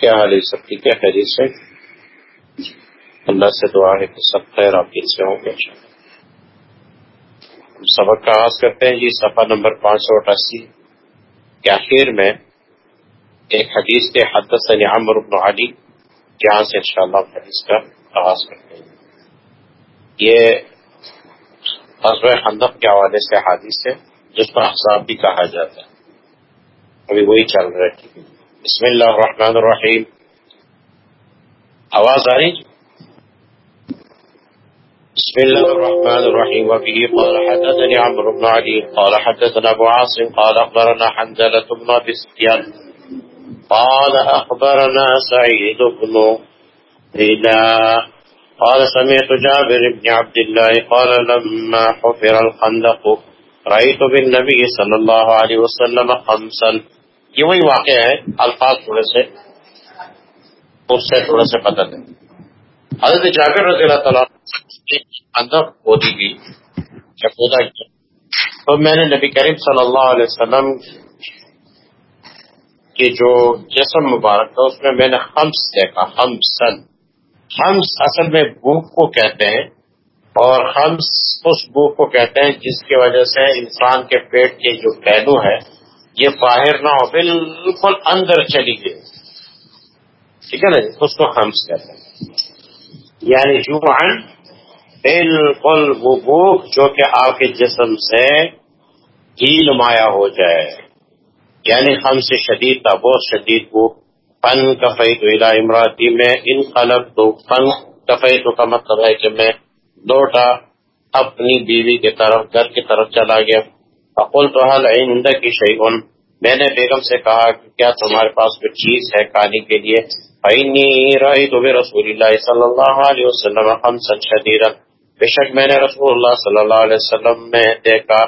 کیا حال ہے سب؟ ٹھیک ہے، خیریت سے؟ اللہ سے دعا ہے کہ سب خیر آپ سے ہوں گے سبق کا آغاز کرتے ہیں جی صفحہ نمبر پانچ سو اٹھاسی۔ کے آخر میں ایک حدیث کے حدث عمر بن علی، جہاں سے انشاءاللہ حدیث کا آغاز کرتے ہیں۔ یہ حضر خندق کے حوالے سے حادث ہے، جس پر حساب بھی کہا جاتا ہے۔ ابھی وہی چل رہا ہے۔ بسم اللہ الرحمن الرحیم آواز آ رہی بسم الله الرحمن الرحيم. وبه قال حدثني عمرو بن علي. قال حدثنا أبو عاصم. قال أخبرنا حنزلة بن أبي قال أخبرنا سعيد بن إلى قال سمعت جابر بن عبد الله. قال لما حفر الخندق رأيت بالنبي صلى الله عليه وسلم خمسا. یہ وہی واقعہ ہے، الفاظ تھوڑے سے، اس سے تھوڑے سے بدل ہے حضرت جابر رضی اللہ تعالیٰ اندر کھودی گئی یا کھودا گیا تو میں نے نبی کریم صلی اللہ علیہ وسلم کی جو جسم مبارک تھا، اس میں میں نے ہمس دیکھا ہمس ہمس اصل میں بھوک کو کہتے ہیں، اور ہمس اس بھوک کو کہتے ہیں جس کی وجہ سے انسان کے پیٹ کے جو پہلو ہے یہ باہر نہ ہو، بالکل اندر چلی گئی۔ ٹھیک ہے نا جی؟ اس کو ہمس کہتے ہیں۔ یعنی جو بالکل وہ بھوک جو کہ آپ کے جسم سے ہی نمایاں ہو جائے۔ یعنی ہم سے شدید تھا، بہت شدید۔ بھوک پن کفئی تو الا امراتی میں ان قلب تو پن کفئی تو کا مطلب ہے کہ میں لوٹا اپنی بیوی کی طرف، گھر کی طرف چلا گیا۔ اقول تو حل عند کی شیئن میں نے بیگم سے کہا کہ کیا تمہارے پاس کوئی چیز ہے کھانے کے لیے؟ تو رسول اللہ صلی اللہ علیہ وسلم خمسا شدیدا بے شک میں نے رسول اللہ صلی اللہ علیہ وسلم میں دیکھا،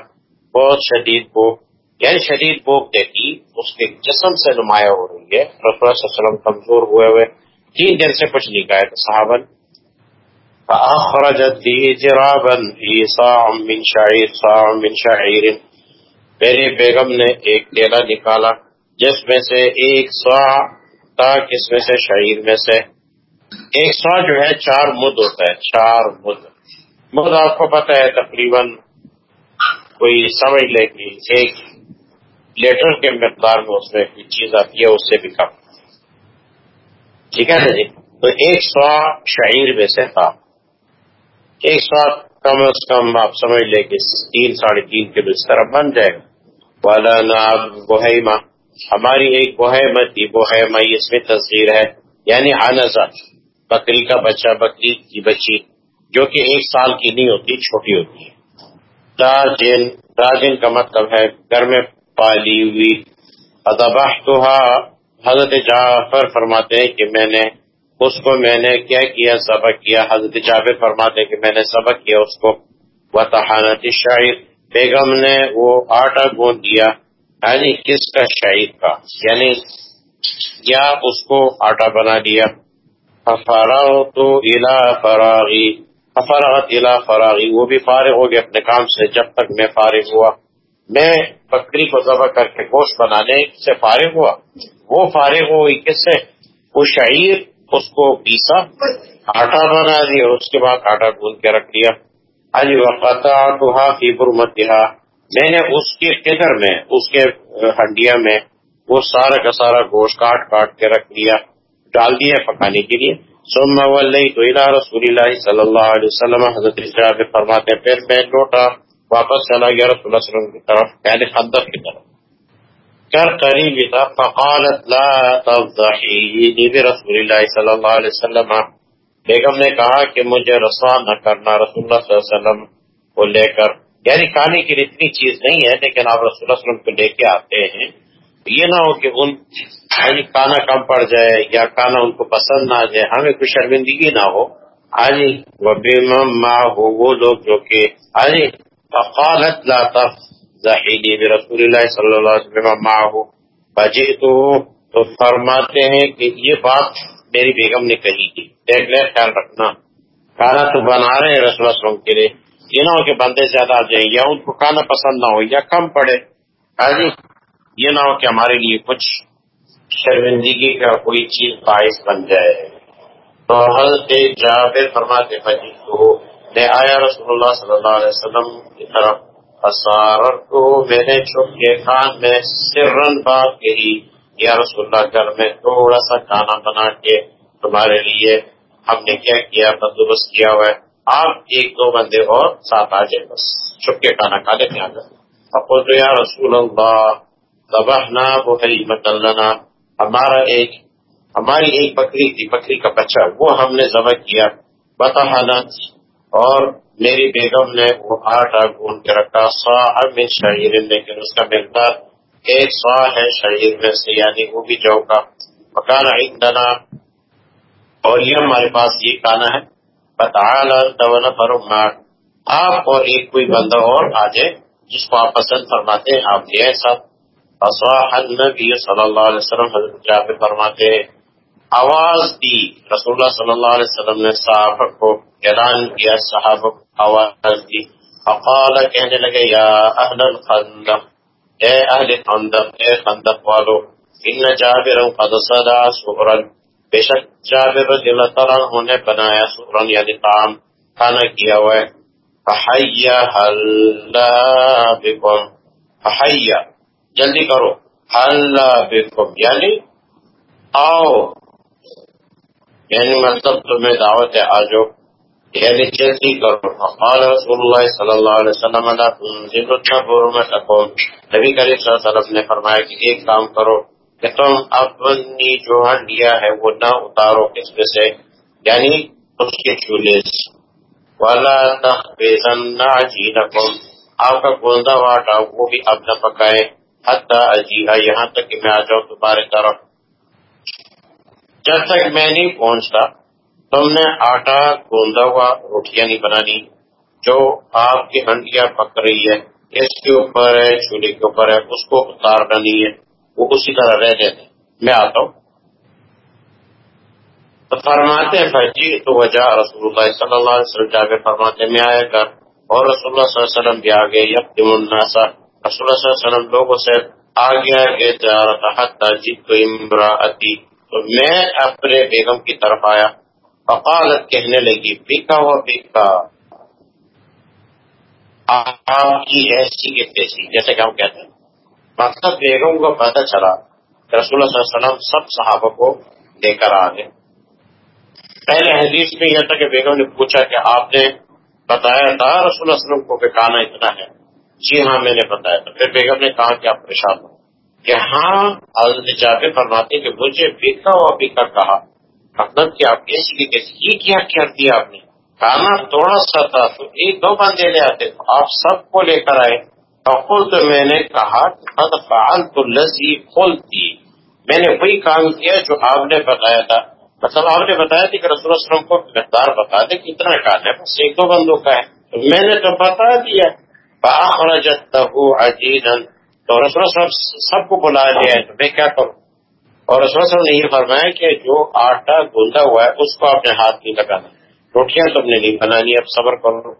بہت شدید بھوک۔ یعنی شدید بھوک دیکھی، اس کے جسم سے نمایاں ہو رہی ہے۔ رسول اللہ صلی اللہ علیہ وسلم کمزور ہوئے ہوئے۔ تین دن سے کچھ نہیں گئے صحابن فأخرجت به جرابا في صاع من شعير، صاع من شعير۔ میری بیگم نے ایک ڈیلا نکالا جس میں سے ایک سو کس میں سے شہید میں سے۔ ایک سو جو ہے چار مد ہوتا ہے، چار مد۔ مد آپ کو پتا ہے تقریباً کوئی سمجھ لے کہ ایک لیٹر کے مقدار میں اس میں کوئی چیز آتی ہے، اس سے بھی کم۔ ٹھیک ہے نا جی؟ تو ایک سو شہیر میں سے تھا ایک سو کم از کم آپ سمجھ لیں کہ تین ساڑھے تین کلو اس طرح بن جائے گا۔ والا بوہیما ہماری ایک بوہیما تھی بوہیما اس میں تصویر ہے۔ یعنی انزا بکری کا بچہ، بکری کی بچی، جو کہ ایک سال کی نہیں ہوتی، چھوٹی ہوتی ہے۔ راجن راجن کا مطلب ہے گھر میں پالی ہوئی۔ ادباہ تو حضرت جعفر فرماتے ہیں کہ میں نے اس کو، میں نے کیا کیا، سبق کیا۔ حضرت جعفر فرماتے کہ میں نے سبق کیا اس کو۔ وہ شاعر بیگم نے وہ آٹا گوند دیا یعنی کس کا شہید کا یعنی یا اس کو آٹا بنا دیا؟ تو الا فراغی، افراغت الا فراغی، وہ بھی فارغ ہو گیا اپنے کام سے، جب تک میں فارغ ہوا۔ میں بکری کو ذبح کر کے گوشت بنانے سے فارغ ہوا۔ وہ فارغ ہوئی کس سے؟ وہ شہید اس کو پیسا، آٹا بنا دیا، اس کے بعد آٹا گوند کے رکھ دیا۔ علی وقتا فی برمتہا میں نے اس کے قدر میں، اس کے ہڈیا میں وہ سارا کا سارا گوشت کاٹ کاٹ کے رکھ دیا ڈال دیا پکانے کے لیے۔ سم تو رسول اللہ صلی اللہ علیہ وسلم، حضرت فرماتے پھر میں لوٹا، واپس چلا گیا رسول اللہ وسلم کی طرف یعنی خندق کی طرف۔ کر قریب تھا، فقالت لا تفضحی رسول اللہ صلی اللہ علیہ وسلم بیگم نے کہا کہ مجھے رسوا نہ کرنا رسول اللہ صلی اللہ علیہ وسلم کو لے کر یعنی کھانے کی اتنی چیز نہیں ہے، لیکن آپ رسول اللہ علیہ وسلم کو لے کے آتے ہیں یہ نہ ہو کہ ان یعنی کھانا کم پڑ جائے یا کھانا ان کو پسند نہ آ جائے، ہمیں کوئی شرمندگی نہ ہو۔ آجی وہ بے ہو، وہ لوگ جو کہ آجی فقالت لا ظاہری رسول اللہ صلی اللہ علیہ وسلم ہو بجے تو فرماتے ہیں کہ یہ بات میری بیگم نے کہی تھی، دیکھ لے، خیال رکھنا۔ کھانا تو بنا رہے ہیں رسول وسلم کے لیے۔ یہ نہ ہو کہ بندے زیادہ آ جائیں، یا ان کو کھانا پسند نہ ہو، یا کم پڑے۔ جی یہ نہ ہو کہ ہمارے لیے کچھ شرمندگی کا کوئی چیز باعث بن جائے۔ تو حضرت جابر فرماتے بجی کو میں آیا رسول اللہ صلی اللہ علیہ وسلم کی طرف۔ کو میں نے چھپ کے خان میں سرن بات کہی۔ یا رسول اللہ گھر میں تھوڑا سا کھانا بنا کے تمہارے لیے ہم نے کیا کیا، بندوبست کیا ہوا ہے۔ آپ ایک دو بندے اور ساتھ آ جائے بس۔ چھپ کے کھانا کھا لیتے ہیں یا رسول اللہ تبہنا بحیمت لنا۔ ہمارا ایک، ہماری ایک بکری تھی، بکری کا بچہ۔ وہ ہم نے ذبح کیا۔ بتا اور میری بیگم نے وہ آٹا گون کے رکھا۔ سا من شہیر لیکن اس کا مقدار ایک سو ہے شہیر میں سے یعنی وہ بھی جو کا پکانا عندنا۔ اور یہ ہمارے پاس یہ کھانا ہے۔ بتا پر آپ اور ایک کوئی بندہ اور آ جائے، جس کو آپ پسند فرماتے ہیں، آپ لے سب۔ النبی صلی اللہ علیہ وسلم، حضرت جابر فرماتے ہیں۔ آواز دی۔ رسول اللہ صلی اللہ علیہ وسلم نے صحابہ کو اعلان کیا، صحابہ کو آواز دی۔ فقال، کہنے لگے، یا اہل الخندق اے اہل خندق، اے خندق والو، ان جابر قد صدا سورا بے شک جابر رضی اللہ تعالیٰ عنہ نے بنایا سورا یعنی طعام، کھانا کیا ہوا ہے۔ فحیہ اللہ بکم۔ فحیہ جلدی کرو۔ اللہ بکم یعنی آؤ۔ یعنی مطلب تمہیں دعوت ہے، آجو۔ یعنی جلدی کرو قال رسول اللہ صلی اللہ علیہ وسلم نبی کریم صلی اللہ علیہ وسلم نے فرمایا کہ ایک کام کرو کہ تم اپنی جو ہنڈیا ہے وہ نہ اتارو کس میں سے یعنی اس کے چولہے والا تخبزن عجینکم آپ کا گوندا واٹا وہ بھی اب نہ پکائے حتی اجیہا یہاں تک کہ میں آ جاؤں تمہارے طرف جب تک میں نہیں پہنچتا تم نے آٹا گوندا ہوا، روٹیاں نہیں بنانی، جو آپ کی ہنڈیاں پک رہی ہے، اس کے اوپر ہے، چولہے کے اوپر ہے، اس کو اتارنا نہیں ہے، وہ اسی طرح رہ جاتے میں آتا ہوں۔ تو فرماتے ہیں، بھائی جی، تو وجہ رسول اللہ صلی اللہ علیہ وسلم جا کے فرماتے میں آیا کر اور رسول اللہ صلی اللہ علیہ وسلم بھی آگے یکم الناسا رسول اللہ صلی اللہ علیہ وسلم لوگوں سے آگے آگے جا رہا تھا جیت تو امراطی تو میں اپنے بیگم کی طرف آیا۔ فقالت کہنے لگی بیکا ہوا بیکا آپ کی ایسی کی تیسی جیسے کہ ہم کہتے ہیں۔ مقصد بیگم کو پتہ چلا، رسول اللہ صلی اللہ علیہ وسلم سب صحابہ کو لے کر آ گئے۔ پہلے حدیث میں یہ تھا کہ بیگم نے پوچھا کہ آپ نے بتایا تھا، رسول اللہ علیہ وسلم کو کہ کھانا اتنا ہے۔ جی ہاں میں نے بتایا تھا۔ پھر بیگم نے کہا کہ آپ پریشان ہو۔ کہ ہاں حضرت جابر فرماتے کہ مجھے بیکا ہوا بیکا کہا۔ مطلب کہ آپ کیسی کی کیسی یہ کیا کر دیا آپ نے؟ کھانا تھوڑا سا تھا تو ایک دو بندے لے آتے تو آپ سب کو لے کر آئے۔ تو میں نے کہا فعال تو لذی کھول دی میں نے وہی کام کیا جو آپ نے بتایا تھا۔ مطلب آپ نے بتایا تھا کہ رسول وسلم کو مقدار بتا دے کتنا کھانا ہے، بس ایک دو بندوں کا ہے۔ تو میں نے تو بتا دیا۔ تو رسول صاحب سب کو بلا لیا ہے۔ تو میں کیا کروں؟ اور رسول صاحب نے یہ فرمایا کہ جو آٹا گوندا ہوا ہے، اس کو اپنے ہاتھ نہیں لگانا۔ روٹیاں تم نے نہیں بنانی، اب صبر کرو۔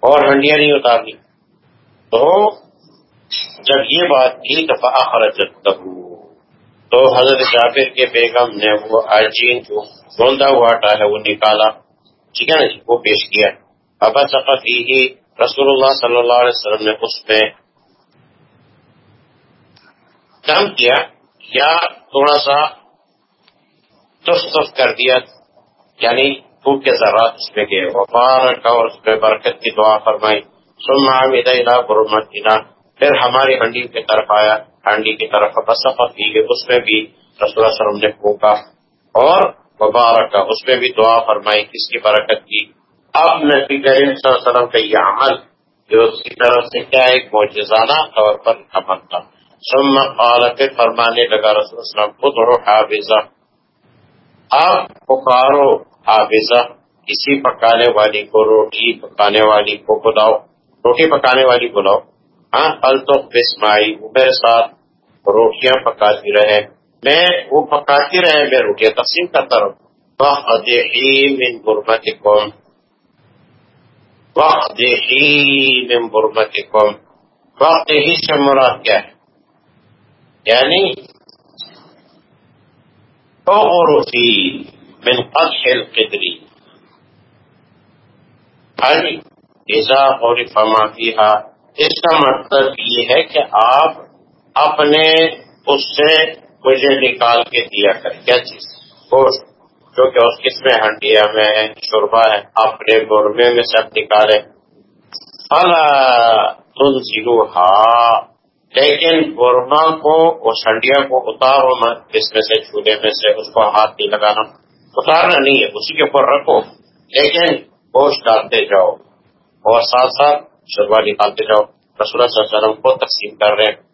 اور ہنڈیاں نہیں اتارنی۔ تو جب یہ بات کی تو فاخرجت تو حضرت جابر کے بیگم نے وہ آجین جو گوندا ہوا آٹا ہے، وہ نکالا۔ ٹھیک ہے نا جی؟ وہ پیش کیا۔ ابا سفت ہی رسول اللہ صلی اللہ علیہ وسلم نے اس میں کام کیا۔ یا تھوڑا سا تف تف کر دیا یعنی پھوک کے ذرات اس میں گئے۔ وفار کا اور اس میں برکت کی دعا فرمائی۔ سننا میدا برمتینا پھر ہماری ہنڈی کی طرف آیا۔ ہنڈی کی طرف بسفت کی گئی۔ اس میں بھی رسول اللہ وسلم نے پھونکا۔ اور مبارک اس میں بھی دعا فرمائی کس کی برکت کی۔ اب نبی کریم صلی اللہ علیہ وسلم کا یہ عمل، جو اس کی طرف سے کیا ایک موجزانہ طور پر عمل تھا۔ ثم قال پھر فرمانے لگا رسول السلام خود رو حافظہ۔ آپ پکارو حافظہ، کسی پکانے والی کو روٹی پکانے والی کو بلاؤ۔ روٹی پکانے والی بلاؤ۔ ہاں الطف بسمائی وہ میرے ساتھ روٹیاں پکاتی رہے۔ میں وہ پکاتی رہے، میں روٹیاں تقسیم کرتا رہوں۔ وقت من برمتکم وقت من برمتکم وقت ہی سے مراد کیا ہے؟ یعنی اور من قدح القدری یعنی ایزا اور فما اس کا مطلب یہ ہے کہ آپ اپنے اس سے مجھے نکال کے دیا کر کیا چیز؟ گوشت. جو کہ اس قسم ہنڈیا میں ہے شوربا ہے، اپنے گورمے میں سب نکالے تن زیرو لیکن گورما کو اس ہنڈیا کو اتارو مت اس میں سے چولہے میں سے اس کو ہاتھ نہیں لگانا۔ اتارنا نہیں ہے، اسی کے اوپر رکھو۔ لیکن گوشت ڈالتے جاؤ اور ساتھ ساتھ شربا نکالتے جاؤ۔ رسول اللہ صلی اللہ علیہ وسلم کو تقسیم کر رہے ہیں۔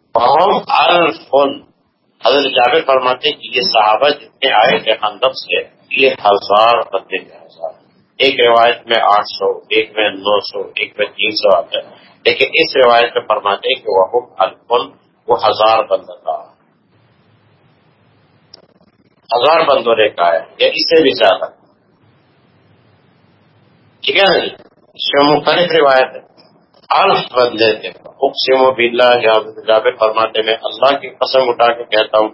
حضرت جاوید فرماتے کہ یہ صحابہ جتنے آئے تھے خندق سے، یہ ہزار بندے ہزار ایک روایت میں آٹھ سو، ایک میں نو سو، ایک میں تین سو آتے ہیں۔ لیکن اس روایت میں فرماتے ہیں کہ وہ الفن وہ ہزار بندہ تھا ہزار بندوں نے کہا ہے، یا اس سے بھی زیادہ۔ ٹھیک ہے نا جی؟ اس میں مختلف روایت ہے۔ الف بندے تھے اقسم و بلّہ جابر فرماتے میں اللہ کی قسم اٹھا کے کہتا ہوں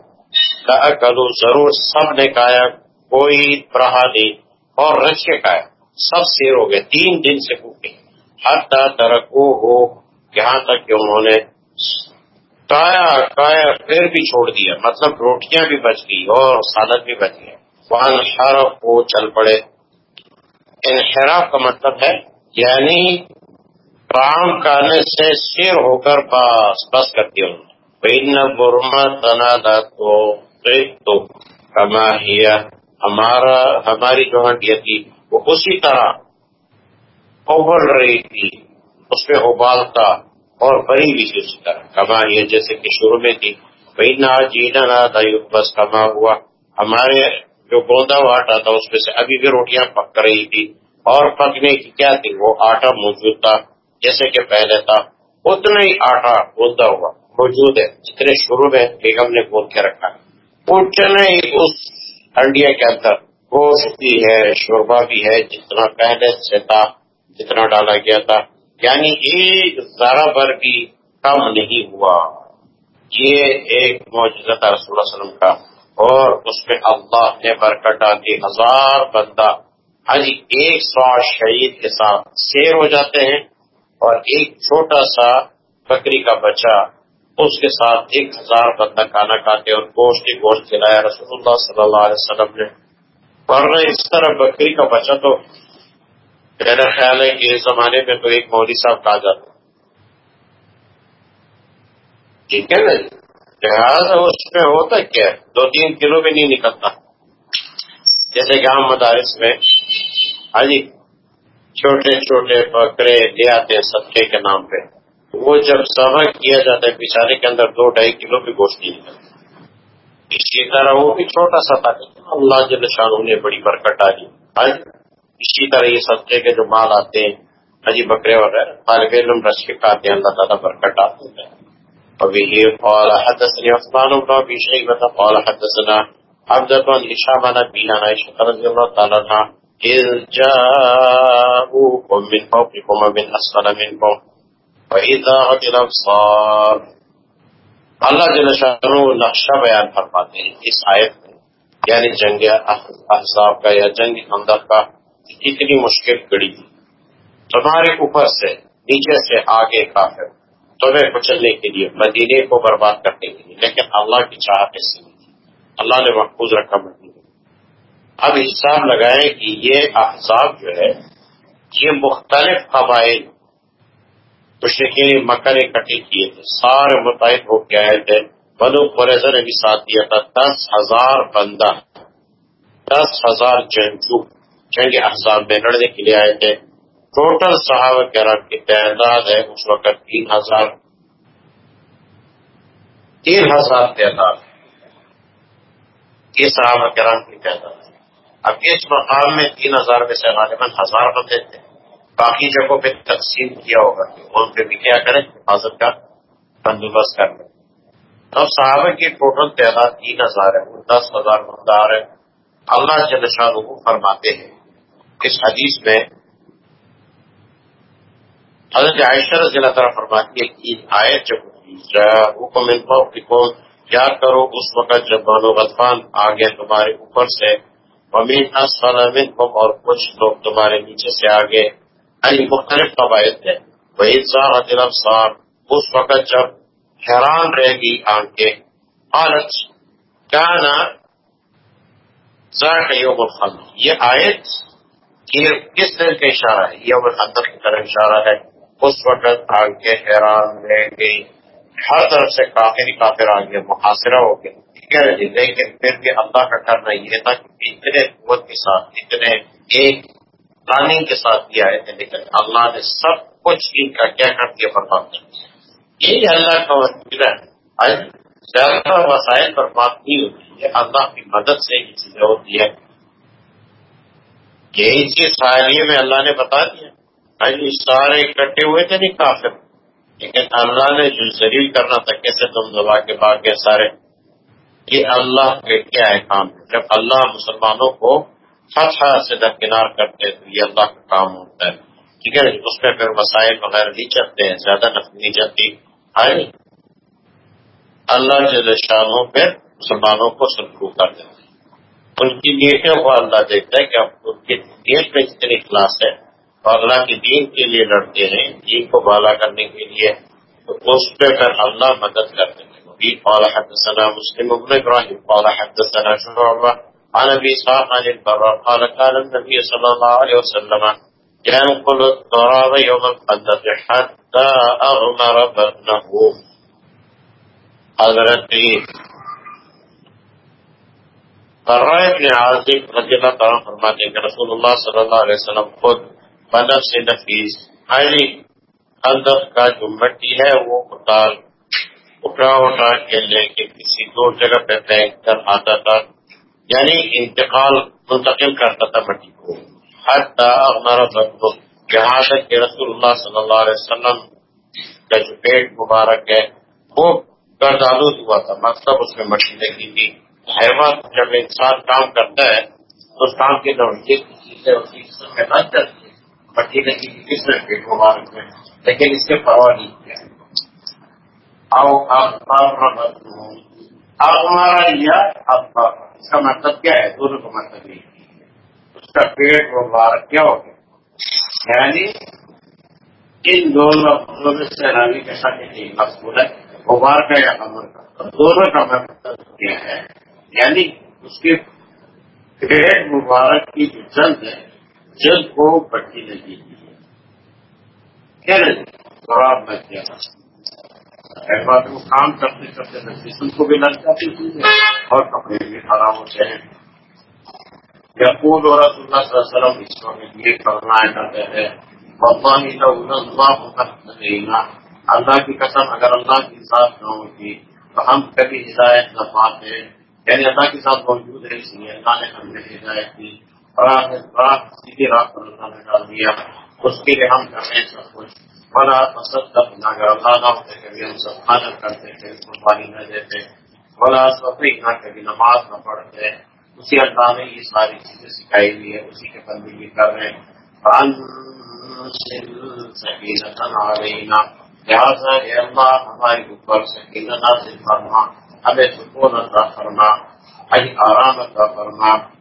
کلو ضرور سب نے کہا کوئی رہا نہیں، اور رچ کے کہا سب سیر ہو گئے، تین دن سے بھوکے حتی ترکو ہو یہاں تک کہ انہوں نے کایا کایا، پھر بھی چھوڑ دیا۔ مطلب روٹیاں بھی بچ گئی اور سالت بھی بچ گئی وہاں انحراف کو چل پڑے۔ انحراف کا مطلب ہے یعنی کام کرنے سے سیر ہو کر پاس، بس کرتی ہوں برما تنا تو کما ہمارا، ہماری جو ہڈیا تھی وہ اسی طرح ابل رہی تھی، اس پہ ابالتا اور بری بھی تھی اسی طرح کما جیسے کہ شروع میں تھی۔ بھائی نہ جینا نہ تھا بس کما ہوا۔ ہمارے جو گوندا ہوا آٹا تھا اس میں سے ابھی بھی روٹیاں پک رہی تھی۔ اور پکنے کی کیا تھی؟ وہ آٹا موجود تھا، جیسے کہ پہلے تھا۔ اتنا ہی آٹا بولتا ہوا، موجود ہے۔ جتنے شروع میں بیگم نے بول کے رکھا۔ اتنے ہی اس انڈیا کے اندر گوشت بھی ہے شوربا بھی ہے، جتنا پہلے سے تھا۔ جتنا ڈالا گیا تھا۔ یعنی ایک ذرا بر بھی کم نہیں ہوا۔ یہ ایک رسول اللہ علیہ وسلم کا۔ اور اس میں اللہ نے برکت ڈال ہزار بندہ ہر ایک سو شہید کے ساتھ سیر ہو جاتے ہیں۔ اور ایک چھوٹا سا بکری کا بچہ، اس کے ساتھ ایک ہزار بندہ کھانا کھاتے اور گوشت گوشت کھلایا۔ رسول اللہ صلی اللہ علیہ وسلم نے۔ ورنہ اس طرح بکری کا بچہ تو میرا خیال ہے کہ اس زمانے میں تو ایک مودی صاحب کہا جاتا ٹھیک ہے نا جی؟ لہٰذا اس میں ہوتا کیا دو تین کلو بھی نہیں نکلتا۔ جیسے کہ ہم مدارس میں ہاں جی چھوٹے چھوٹے بکرے لے آتے ہیں صدقے کے نام پہ۔ وہ جب سبا کیا جاتا ہے بچارے کے اندر دو ڈھائی کلو بھی گوشت نہیں نکلتا۔ اسی طرح وہ بھی چھوٹا سا تھا۔ اللہ جل شاہ نے بڑی برکت ڈالی۔ ہاں جی۔ اسی طرح یہ صدقے کے جو مال آتے ہیں حجی بکرے وغیرہ طالب علم رش کے کھاتے ہیں، اللہ تعالیٰ برکت ڈالتے ہیں۔ ابھی قال حدثني عثمان بن ابي شيبه قال حدثنا عبد الله بن هشام بن ابي عائشه رضي الله تعالى عنها إذ جاءوكم من فوقكم ومن أسفل منكم وإذا الأبصار اللہ جل شاہ نقشہ بیان فرماتے ہیں، اس آیت میں یعنی جنگ احزاب کا یا جنگ اندر کا کتنی مشکل کڑی تھی تمہارے اوپر سے، نیچے سے آگے کافر۔ تمہیں کچلنے کے لیے، مدینے کو برباد کرنے کے لیے۔ لیکن اللہ کی چاہت ایسی نہیں۔ تھی اللہ نے محفوظ رکھا مدینے اب حساب لگائیں کہ یہ احزاب جو ہے، یہ مختلف قبائل مشرقین مکہ نے کٹے کیے تھے۔ سارے متحد ہو کے آئے تھے۔ بنو قریضہ نے بھی ساتھ دیا تھا۔ دس ہزار بندہ، دس ہزار جنگجو۔ جنگ احزاب میں لڑنے کے لیے آئے تھے۔ ٹوٹل صحابہ کرام کی تعداد ہے اس وقت تین ہزار۔ تین ہزار تعداد۔ یہ صحابہ کرام کی تعداد اب اس مقام میں تین ہزار میں سے غالباً ہزار بندے تھے۔ باقی جگہوں پہ تقسیم کیا ہوگا ان پہ بھی کیا کریں، حفاظت کا بندوبست کر لیں۔ اب صحابہ کی ٹوٹل تعداد تین ہزار ہے دس ہزار بندار ہے اللہ جل شاہ کو فرماتے ہیں۔ اس حدیث میں حضرت عائشہ رضی اللہ تعالیٰ فرماتی ہے کہ آیت جب حکم یاد کرو، اس وقت جب بانو غطفان آگے تمہارے اوپر سے امین اور کچھ لوگ تمہارے نیچے سے آگے یعنی مختلف قواعد ہے وہی صاحب اس وقت جب حیران رہے گی آنکھیں حالت کیا نا یوم الخل یہ آیت یہ کس طرح کا اشارہ ہے؟ یوم الخندق کی طرح اشارہ ہے۔ اس وقت آنکھیں حیران رہ گئی ہر طرف سے کافی کافر آ محاصرہ ہو گیا۔ ٹھیک ہے، لیکن پھر بھی اللہ کا کرنا یہ تھا کہ اتنے قوت کے ساتھ، اتنے ایک پلاننگ کے ساتھ کیا ہے لیکن اللہ نے سب کچھ ان کا کیا کر دیا برباد کر دیا۔ یہی اللہ کا وسیلہ ہے۔ زیادہ وسائل پر بات نہیں ہوتی ہے اللہ کی مدد سے یہ چیزیں ہوتی ہے یہی چیز حالیہ میں اللہ نے بتا دیا۔ ہاں جی، سارے اکٹھے ہوئے تھے نہیں کافر۔ لیکن اللہ نے جو ذریع کرنا تھا، کیسے تم دبا کے باغ گئے سارے؟ یہ اللہ کے کیا ہے کام جب اللہ مسلمانوں کو فتح سے درکنار کرتے تو یہ اللہ کا کام ہوتا ہے۔ ٹھیک ہے، اس میں پھر مسائل وغیرہ نہیں چلتے ہیں، زیادہ نفی نہیں چلتی۔ ہے اللہ جل شاہوں پہ مسلمانوں کو سرخو کر دیتے ان کی نیتوں کو اللہ دیکھتا ہے کہ ان کی نیت میں جتنی کلاس ہے اور اللہ کے دین کے لیے لڑتے ہیں، دین کو بالا کرنے کے لیے۔ تو اس پہ پھر اللہ مدد کرتے ہیں قال حدثنا مسلم ابن ابراهيم قال حدثنا شعبة عن ابي اسحاق عن البراء قال قال النبي صلى الله عليه وسلم ينقل التراب يوم القدر حتى اغمر بطنه حضرت براء ابن عازب رضی اللہ تعالیٰ فرماتے ہیں کہ رسول اللہ صلی اللہ علیہ وسلم خود بنف سے نفیس خالی اندر کا جو مٹی ہے وہ اتار اٹھا اٹھا کے لے کے کسی دو جگہ پہ پھینک کر آتا تھا یعنی انتقال منتقل کرتا تھا مٹی کو۔ ہمارا جہاں تک کہ رسول اللہ صلی اللہ علیہ وسلم کا جو پیٹ مبارک ہے، وہ گردالود ہوا تھا مطلب اس میں مٹی لگی تھی۔ حیوان جب انسان کام کرتا ہے، تو کام کی نوعیت کی چیزیں اس کی میں نہ چلتی پٹی نہیں کی کس نے پیٹ مبارک میں لیکن اس کے پرواہ نہیں کیا۔ آؤ آپ ہمارا یا اس کا مطلب کیا ہے؟ دونوں کا مطلب یہ اس کا پیٹ مبارک کیا ہو گیا؟ یعنی ان دونوں لفظوں میں سیلانی کے ساتھ ایک مقصود ہے غبار کا یا امر کا دونوں کا مطلب کیا ہے؟ یعنی اس کے پیٹ مبارک کی جو جلد ہے، جلد کو بٹی لگی خراب میں کیا بات وہ کام کرتے کرتے جسم کو بھی لگ جاتی چیزیں اور کپڑے بھی خراب ہوتے ہیں۔ یقول اور رسول اللہ صلی اللہ علیہ وسلم، اس وقت یہ کرنا کرتے ہیں اللہ کی قسم، اگر اللہ کی ساتھ نہ ہوتی تو ہم کبھی ہدایت نہ پاتے۔ یعنی اللہ کے ساتھ موجود ہے، اس لیے اللہ نے ہم نے ہدایت کی۔ بڑا سیدھی راہ پر اللہ نے ڈال دیا۔ اس کے لیے ہم کرتے ہیں سب کچھ۔ بڑا پسند تب اگر اللہ نہ ہوتے کبھی ہم سب کھانا کرتے تھے قربانی نہ دیتے۔ بڑا سفری نہ کبھی نماز نہ پڑھتے۔ اسی اللہ نے یہ ساری چیزیں سکھائی ہوئی ہے اسی کے بندگی کر رہے ہیں۔ لہٰذا اللہ، ہمارے اوپر سکینہ نازل فرما۔ ہمیں سکون عطا فرما آرام عطا فرما۔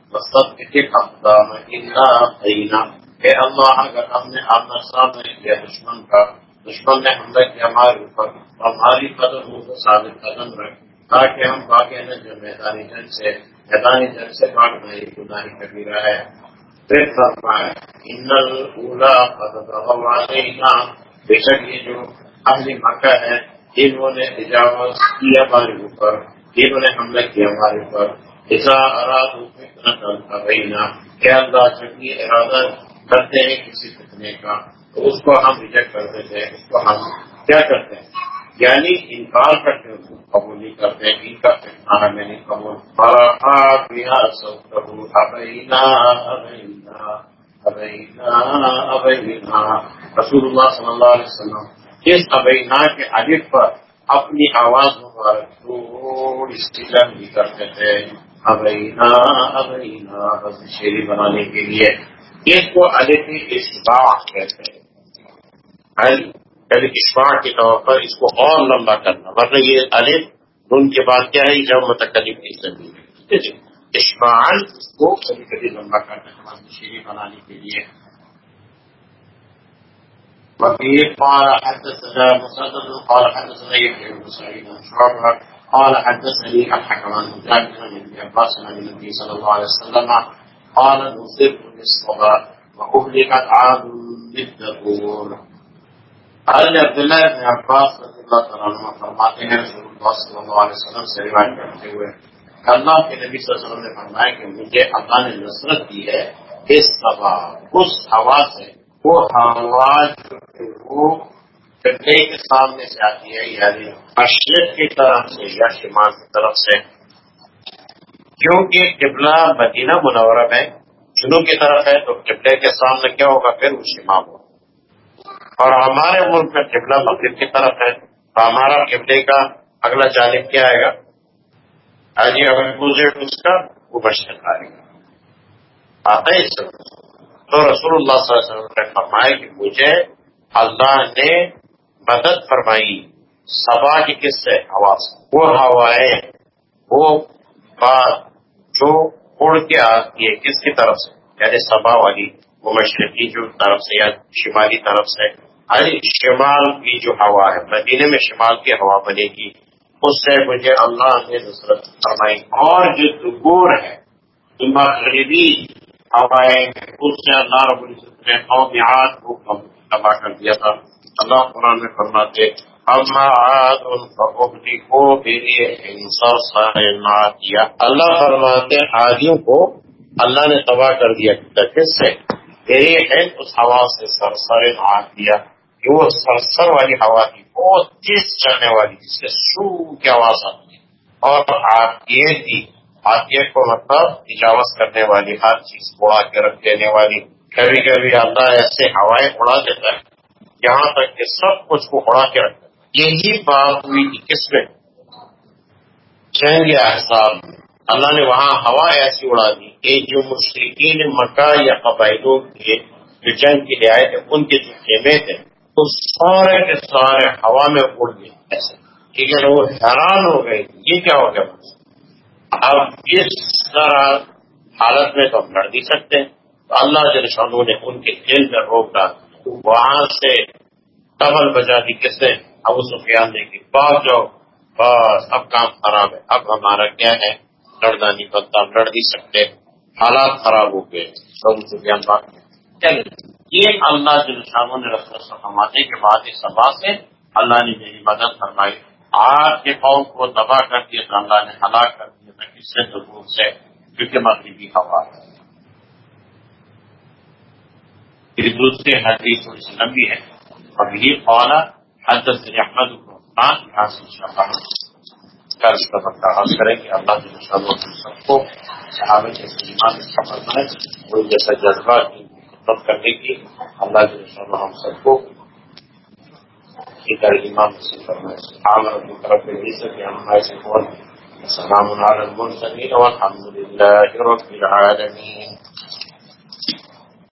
کہ اللہ، اگر ہم نے آمنا سامنے کیا دشمن کا، دشمن نے حملہ کیا ہمارے اوپر ہماری قدم کو ثابت قدم رکھ، تاکہ ہم باقی نے جو میدانی جنگ سے، میدانی جنگ سے بھاگنا یہ گناہی کبیرہ ہے۔ پھر فرمایا، ان اولا بے شک یہ جو اہل مکہ ہے انہوں نے تجاوز کیا ہمارے اوپر انہوں نے حملہ کیا ہمارے اوپر۔ اراد کیا اللہ چکی ارادہ کرتے ہیں کسی فتنے کا، تو اس کو ہم ریجیکٹ کرتے تھے اس کو ہم کیا کرتے ہیں؟ یعنی انکار کرتے ہیں قبول نہیں کرتے ان کا فتنا میں نہیں قبول۔ رسول اللہ صلی اللہ علیہ وسلم اس ابینا کے عدف پر اپنی آواز مبارک تھوڑی سی بھی کرتے تھے۔ ابینا ابینا بس شیری بنانے کے لیے۔ اس کو الف اشباع کہتے ہیں۔ اشباع کے طور پر اس کو اور لمبا کرنا۔ ورنہ یہ الف ان کے بعد کیا ہے؟ جب متکلم کی زمین جی۔ اشمال اس کو کبھی کبھی لمبا کرنا۔ شیری بنانے کے لیے۔ وفي قال حدثنا قال حدثنا يحيى بن سعيد بن قال حدثني الحكم عن مجاهد بن ابن عباس عن النبي صلى الله عليه وسلم قال نصرت بالصلاة وأهلكت عاد بالدبور حضرت عبداللہ ابن عباس رضی اللہ تعالیٰ عنہ فرماتے ہیں رسول اللہ صلی اللہ علیہ وسلم سے روایت کرتے ہوئے اللہ کے نبی صلی اللہ علیہ وسلم نے فرمایا کہ مجھے اللہ نے نصرت دی ہے اس سبا اس ہوا سے وہ ہوا وہ قبلے کے سامنے سے آتی ہے یعنی مشرق کی طرف سے یا شمال کی طرف سے۔ کیونکہ قبلہ مدینہ منورہ میں جنوب کی طرف ہے، تو قبلے کے سامنے کیا ہوگا؟ پھر وہ شمال ہوگا۔ اور ہمارے ملک میں قبلہ مغرب کی طرف ہے، تو ہمارا قبلے کا اگلا جانب کیا آئے گا؟ آجی اگر اس کا وہ مشرق آئے گا آتا ہے اس تو رسول اللہ صلی اللہ علیہ وسلم نے فرمایا کہ مجھے اللہ نے مدد فرمائی سبا کی کس سے؟ آواز وہ ہوائیں، وہ بات جو اڑ کے آتی ہے، کس کی طرف سے؟ یعنی سبا والی، وہ مشرقی جو طرف سے یا شمالی طرف سے۔ شمال کی جو ہوا ہے مدینے میں شمال کی ہوا بنے گی، اس سے مجھے اللہ نے نصرت فرمائی۔ اور جو دبور ہے مغربی ہوائیں اس سے اللہ رب العزت نے قومیات کو تباہ کر دیا تھا۔ اللہ قرآن میں فرماتے اللہ فرماتے کو اللہ نے تباہ کر دیا۔ کس سے اس ہوا سے سرسر نات دیا۔ کہ وہ سرسر والی ہوا تھی، بہت تیز چلنے والی، جس سے سو کی آواز آتی ہے اور آتیے تھی آتیے کو مطلب تجاوز کرنے والی، ہر چیز اڑا کے رکھ دینے والی۔ کبھی کبھی اللہ ایسے ہوائیں اڑا دیتا ہے، یہاں تک کہ سب کچھ کو اڑا کے رکھتا ہے۔ یہی بات ہوئی تھی کس میں؟ جنگ احساب اللہ نے وہاں ہوا ایسی اڑا دی کہ جو مشرقین مکہ یا قبائلوں کے جو جنگ کے لیے آئے تھے، ان کے جو خیمے تھے۔ تو سارے کے سارے ہوا میں اڑ گئے۔ ایسے۔ ٹھیک ہے، وہ حیران ہو گئے یہ کیا ہو گیا؟ اب اس طرح حالت میں تو ہم لڑ نہیں سکتے اللہ جلشانوں نے ان کے کھیل پر روک ڈال وہاں سے ٹبل بجا دی کس نے؟ ابو سفیان نے کی بات جاؤ۔ بس، اب کام خراب ہے۔ اب ہمارا کیا ہے؟ لڑنا نہیں بنتا ہم لڑ نہیں سکتے۔ حالات خراب ہو گئے۔ ابو سفیان بات چل یہ اللہ جلشانوں نے رسول فرمانے کے بعد اس سبا سے اللہ نے میری مدد فرمائی۔ آج کے قوم کو تباہ کر دیا تھا اللہ نے ہلاک کر دیا تھا کس سے دور سے، کیونکہ مغربی ہوا۔ ہے پھر دوسری حدیث تھوڑی سی لمبی ہے۔ اور یہ قولا حضرت احمد یہاں سے قرض کا بتا حل کریں کہ اللہ کے سب کو صحابہ کے ایمان سفر بنائے وہ جیسا جذبہ کرنے کی اللہ کے ہم سب کو ایمان سے فرمائے عام رب طرف بھی سکے ہمارے سے السلام على المرسلين والحمد لله رب العالمين